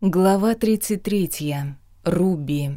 Глава 33. Руби.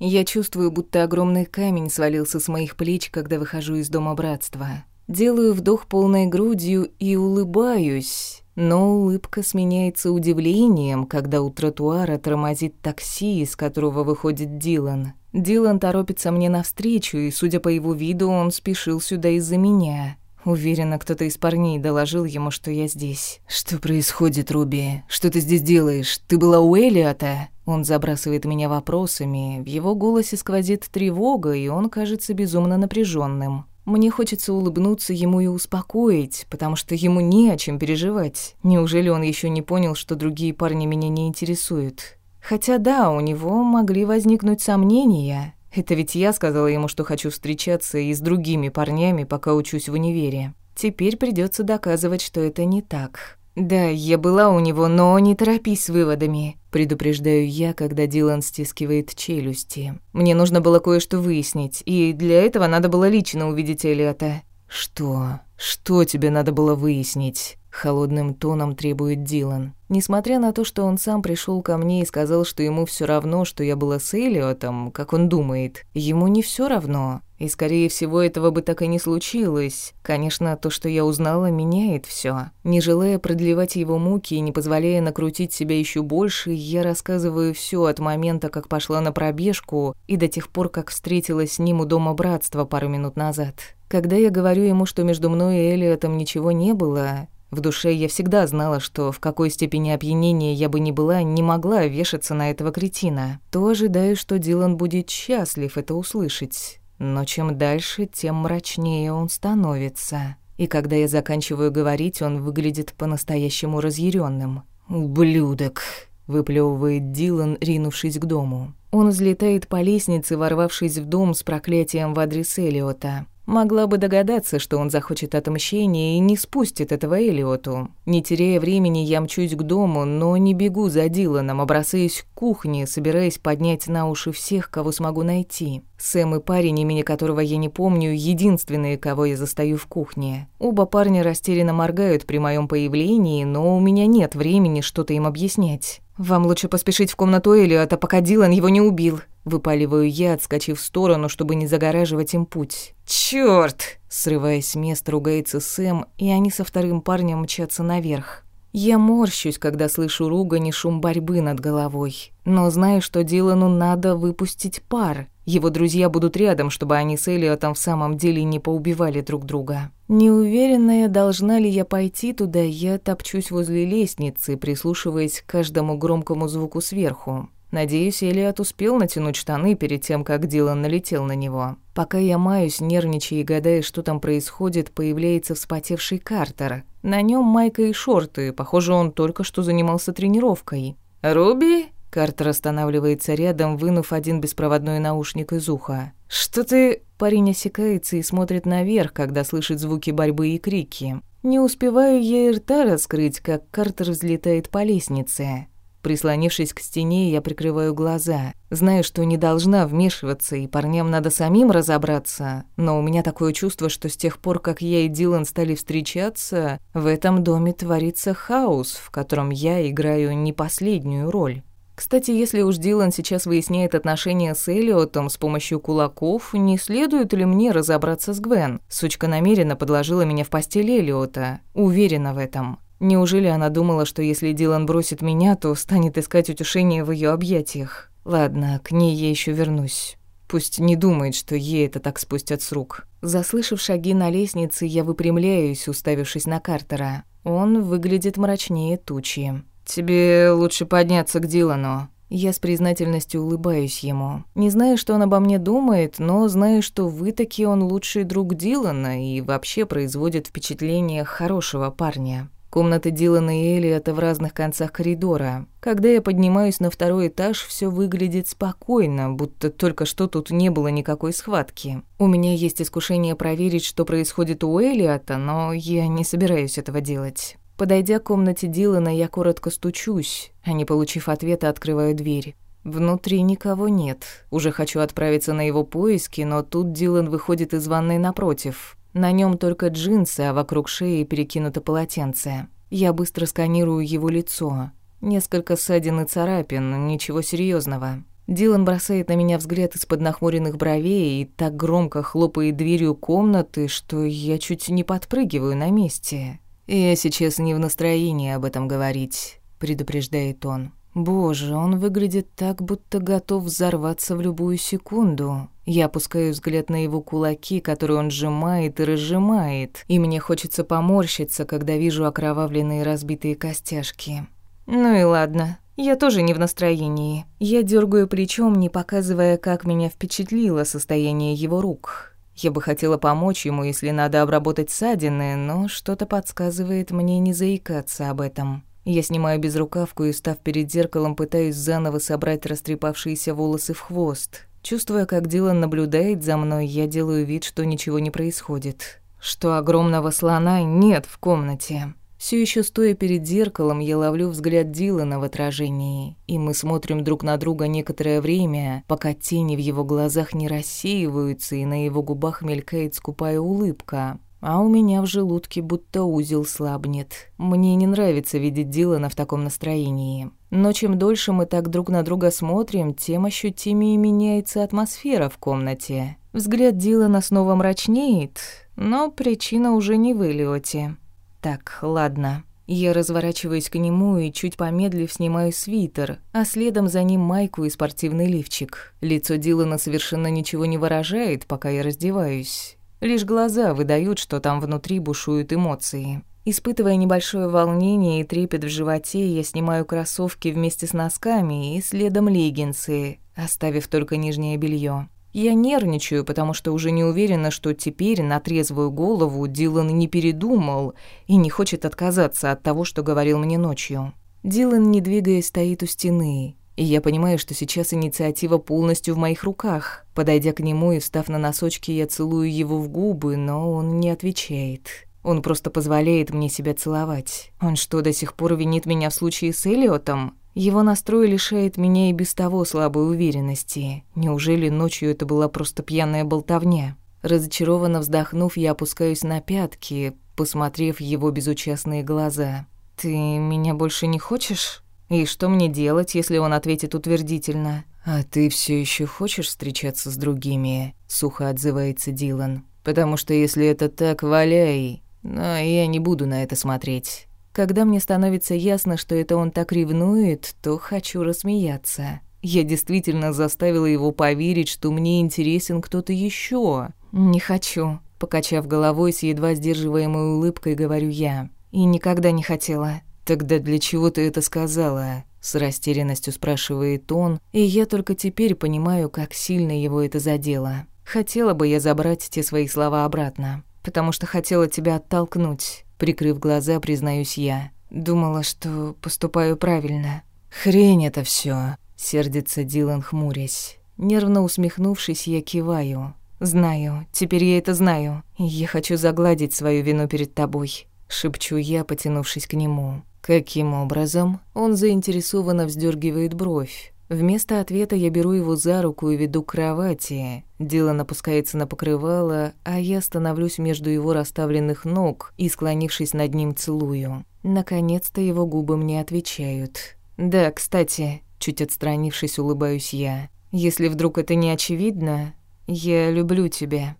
Я чувствую, будто огромный камень свалился с моих плеч, когда выхожу из дома братства. Делаю вдох полной грудью и улыбаюсь, но улыбка сменяется удивлением, когда у тротуара тормозит такси, из которого выходит Дилан. Дилан торопится мне навстречу, и, судя по его виду, он спешил сюда из-за меня. Уверена, кто-то из парней доложил ему, что я здесь. «Что происходит, Руби? Что ты здесь делаешь? Ты была у Элиота?» Он забрасывает меня вопросами. В его голосе сквозит тревога, и он кажется безумно напряженным. Мне хочется улыбнуться ему и успокоить, потому что ему не о чем переживать. Неужели он еще не понял, что другие парни меня не интересуют? Хотя да, у него могли возникнуть сомнения. Это ведь я сказала ему, что хочу встречаться и с другими парнями, пока учусь в универе. Теперь придется доказывать, что это не так. Да, я была у него, но не торопись с выводами, предупреждаю я, когда Дилан стискивает челюсти. Мне нужно было кое-что выяснить, и для этого надо было лично увидеть Элиота. Что? Что тебе надо было выяснить? Холодным тоном требует Дилан. Несмотря на то, что он сам пришел ко мне и сказал, что ему все равно, что я была с Элиотом, как он думает, ему не все равно. И, скорее всего, этого бы так и не случилось. Конечно, то, что я узнала, меняет все. Не желая продлевать его муки и не позволяя накрутить себя еще больше, я рассказываю все от момента, как пошла на пробежку, и до тех пор, как встретилась с ним у Дома Братства пару минут назад. Когда я говорю ему, что между мной и Элиотом ничего не было, в душе я всегда знала, что в какой степени опьянения я бы ни была, не могла вешаться на этого кретина. То ожидаю, что Дилан будет счастлив это услышать. Но чем дальше, тем мрачнее он становится. И когда я заканчиваю говорить, он выглядит по-настоящему разъяренным. «Ублюдок!» – выплевывает Дилан, ринувшись к дому. Он взлетает по лестнице, ворвавшись в дом с проклятием в адрес Элиота. Могла бы догадаться, что он захочет отмщения и не спустит этого Элиоту. Не теряя времени, я мчусь к дому, но не бегу за Диланом, а бросаюсь к кухне, собираясь поднять на уши всех, кого смогу найти. Сэм и парень, имени которого я не помню, единственные, кого я застаю в кухне. Оба парня растерянно моргают при моем появлении, но у меня нет времени что-то им объяснять. «Вам лучше поспешить в комнату Элиота, пока Дилан его не убил», Выпаливаю я, отскочив в сторону, чтобы не загораживать им путь. «Чёрт!» Срываясь с места, ругается Сэм, и они со вторым парнем мчатся наверх. Я морщусь, когда слышу ругань и шум борьбы над головой. Но знаю, что Дилану надо выпустить пар. Его друзья будут рядом, чтобы они с Элиотом в самом деле не поубивали друг друга. Неуверенная, должна ли я пойти туда, я топчусь возле лестницы, прислушиваясь к каждому громкому звуку сверху. Надеюсь, Элиот успел натянуть штаны перед тем, как Дилан налетел на него. Пока я маюсь, нервничая и гадая, что там происходит, появляется вспотевший Картер. На нем майка и шорты, похоже, он только что занимался тренировкой. «Руби?» Картер останавливается рядом, вынув один беспроводной наушник из уха. «Что ты...» Парень осекается и смотрит наверх, когда слышит звуки борьбы и крики. Не успеваю я и рта раскрыть, как Картер взлетает по лестнице. Прислонившись к стене, я прикрываю глаза. Знаю, что не должна вмешиваться, и парням надо самим разобраться. Но у меня такое чувство, что с тех пор, как я и Дилан стали встречаться, в этом доме творится хаос, в котором я играю не последнюю роль. Кстати, если уж Дилан сейчас выясняет отношения с Элиотом с помощью кулаков, не следует ли мне разобраться с Гвен? Сучка намеренно подложила меня в постель Элиота. Уверена в этом. Неужели она думала, что если Дилан бросит меня, то станет искать утешение в ее объятиях? Ладно, к ней я еще вернусь. Пусть не думает, что ей это так спустят с рук. Заслышав шаги на лестнице, я выпрямляюсь, уставившись на Картера. Он выглядит мрачнее тучи. «Тебе лучше подняться к Дилану». Я с признательностью улыбаюсь ему. Не знаю, что он обо мне думает, но знаю, что вы таки он лучший друг Дилана и вообще производит впечатление хорошего парня. Комнаты Дилана и Элиота в разных концах коридора. Когда я поднимаюсь на второй этаж, все выглядит спокойно, будто только что тут не было никакой схватки. У меня есть искушение проверить, что происходит у Элиота, но я не собираюсь этого делать. Подойдя к комнате Дилана, я коротко стучусь, а не получив ответа, открываю дверь. Внутри никого нет. Уже хочу отправиться на его поиски, но тут Дилан выходит из ванной напротив. На нем только джинсы, а вокруг шеи перекинуто полотенце. Я быстро сканирую его лицо. Несколько ссадин и царапин, ничего серьезного. Дилан бросает на меня взгляд из-под нахмуренных бровей и так громко хлопает дверью комнаты, что я чуть не подпрыгиваю на месте. «Я сейчас не в настроении об этом говорить», — предупреждает он. Боже, он выглядит так, будто готов взорваться в любую секунду. Я опускаю взгляд на его кулаки, которые он сжимает и разжимает, и мне хочется поморщиться, когда вижу окровавленные разбитые костяшки. Ну и ладно, я тоже не в настроении. Я дергаю плечом, не показывая, как меня впечатлило состояние его рук. Я бы хотела помочь ему, если надо обработать ссадины, но что-то подсказывает мне не заикаться об этом. Я снимаю безрукавку и, став перед зеркалом, пытаюсь заново собрать растрепавшиеся волосы в хвост. Чувствуя, как Дилан наблюдает за мной, я делаю вид, что ничего не происходит. Что огромного слона нет в комнате. Все еще стоя перед зеркалом, я ловлю взгляд Дилана в отражении, и мы смотрим друг на друга некоторое время, пока тени в его глазах не рассеиваются, и на его губах мелькает скупая улыбка а у меня в желудке будто узел слабнет. Мне не нравится видеть Дилана в таком настроении. Но чем дольше мы так друг на друга смотрим, тем ощутимее меняется атмосфера в комнате. Взгляд Дилана снова мрачнеет, но причина уже не в Элиоте. Так, ладно. Я разворачиваюсь к нему и, чуть помедлив, снимаю свитер, а следом за ним майку и спортивный лифчик. Лицо Дилана совершенно ничего не выражает, пока я раздеваюсь. Лишь глаза выдают, что там внутри бушуют эмоции. Испытывая небольшое волнение и трепет в животе, я снимаю кроссовки вместе с носками и следом леггинсы, оставив только нижнее белье. Я нервничаю, потому что уже не уверена, что теперь на трезвую голову Дилан не передумал и не хочет отказаться от того, что говорил мне ночью. Дилан, не двигаясь, стоит у стены, и я понимаю, что сейчас инициатива полностью в моих руках. Подойдя к нему и встав на носочки, я целую его в губы, но он не отвечает. Он просто позволяет мне себя целовать. Он что, до сих пор винит меня в случае с Элиотом? Его настрой лишает меня и без того слабой уверенности. Неужели ночью это была просто пьяная болтовня? Разочарованно вздохнув, я опускаюсь на пятки, посмотрев его безучастные глаза. «Ты меня больше не хочешь?» И что мне делать, если он ответит утвердительно? «А ты все еще хочешь встречаться с другими?» — сухо отзывается Дилан. «Потому что если это так, валяй. Но я не буду на это смотреть». Когда мне становится ясно, что это он так ревнует, то хочу рассмеяться. Я действительно заставила его поверить, что мне интересен кто-то еще. «Не хочу», — покачав головой с едва сдерживаемой улыбкой, говорю я. «И никогда не хотела». «Тогда для чего ты это сказала?» С растерянностью спрашивает он, и я только теперь понимаю, как сильно его это задело. Хотела бы я забрать те свои слова обратно, потому что хотела тебя оттолкнуть. Прикрыв глаза, признаюсь я. Думала, что поступаю правильно. Хрень это все, сердится Дилан, хмурясь. Нервно усмехнувшись, я киваю. Знаю, теперь я это знаю. Я хочу загладить свою вину перед тобой, шепчу я, потянувшись к нему. Каким образом? Он заинтересованно вздергивает бровь. Вместо ответа я беру его за руку и веду к кровати. Дилан опускается на покрывало, а я становлюсь между его расставленных ног и, склонившись над ним, целую. Наконец-то его губы мне отвечают. «Да, кстати», — чуть отстранившись, улыбаюсь я. «Если вдруг это не очевидно, я люблю тебя».